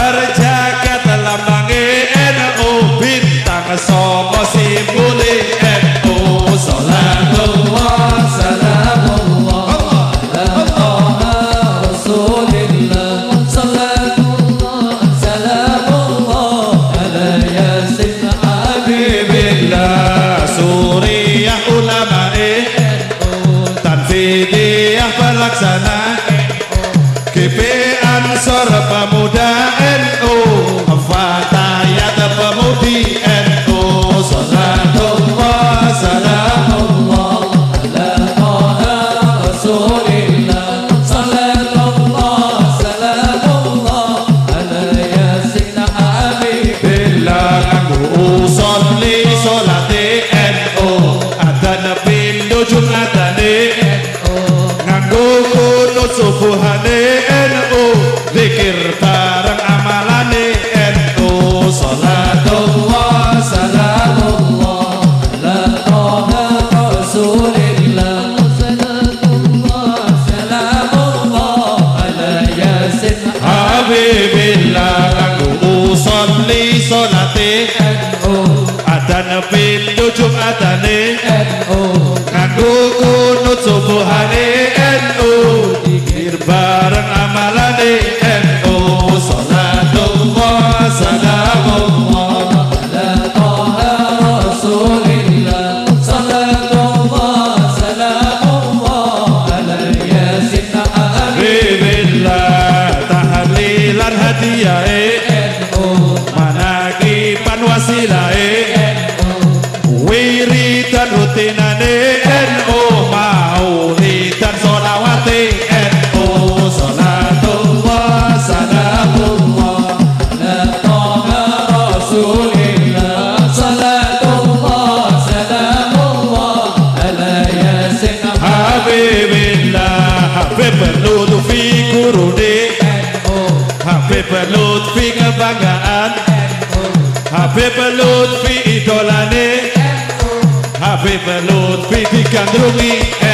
Верить Lutfi idolane Habib Lutfi digandrungi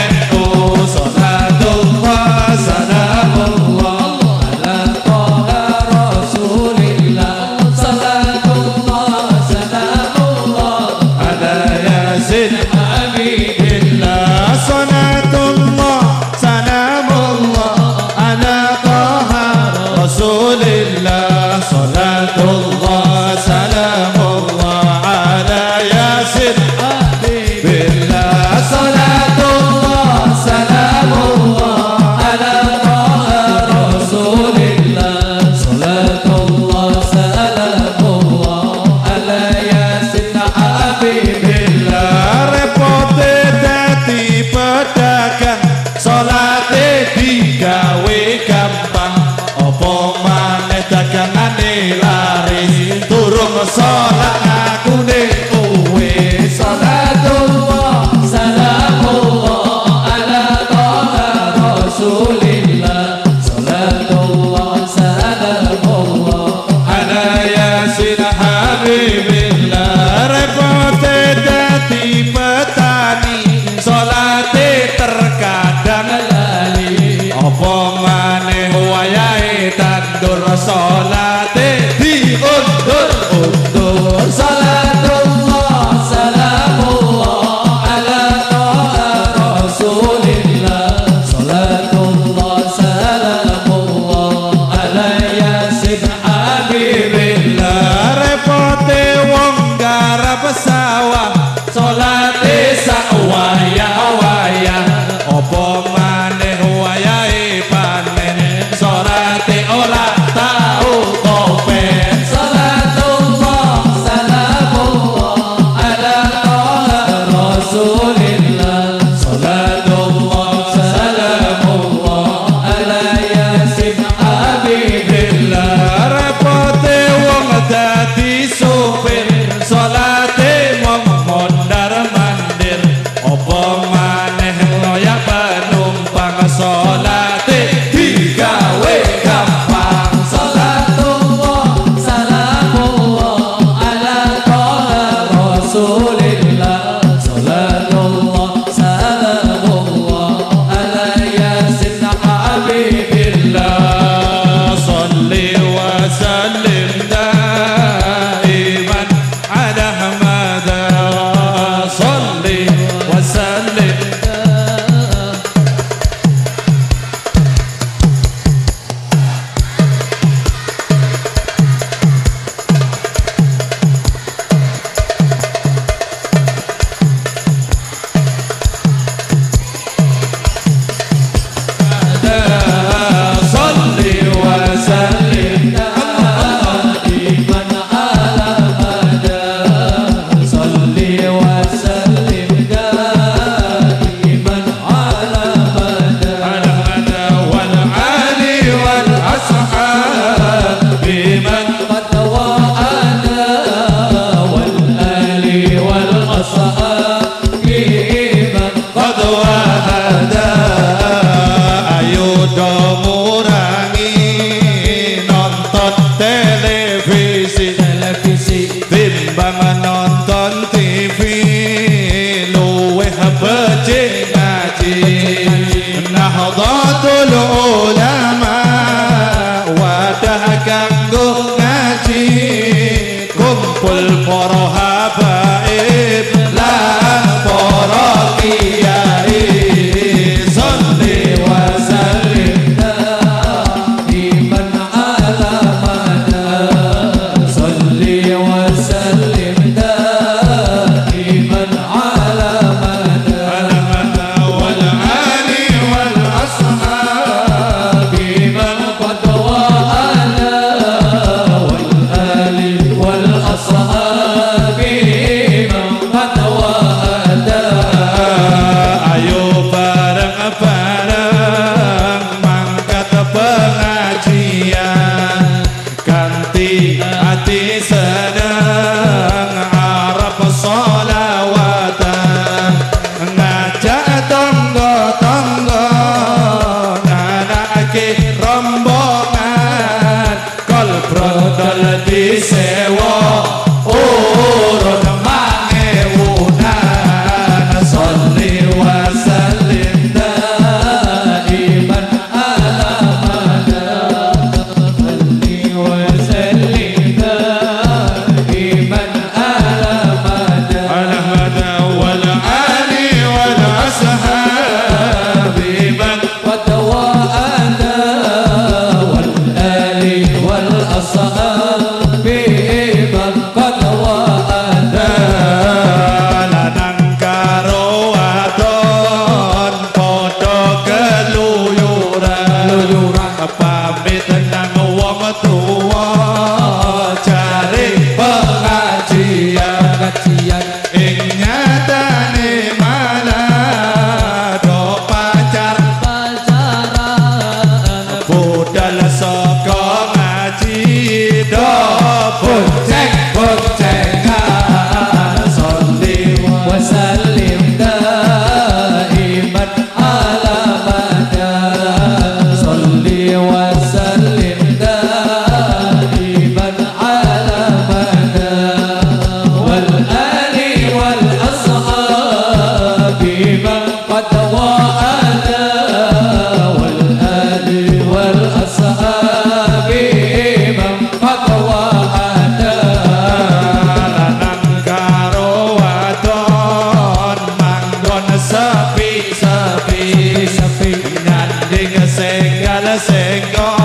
Sing. God.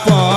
for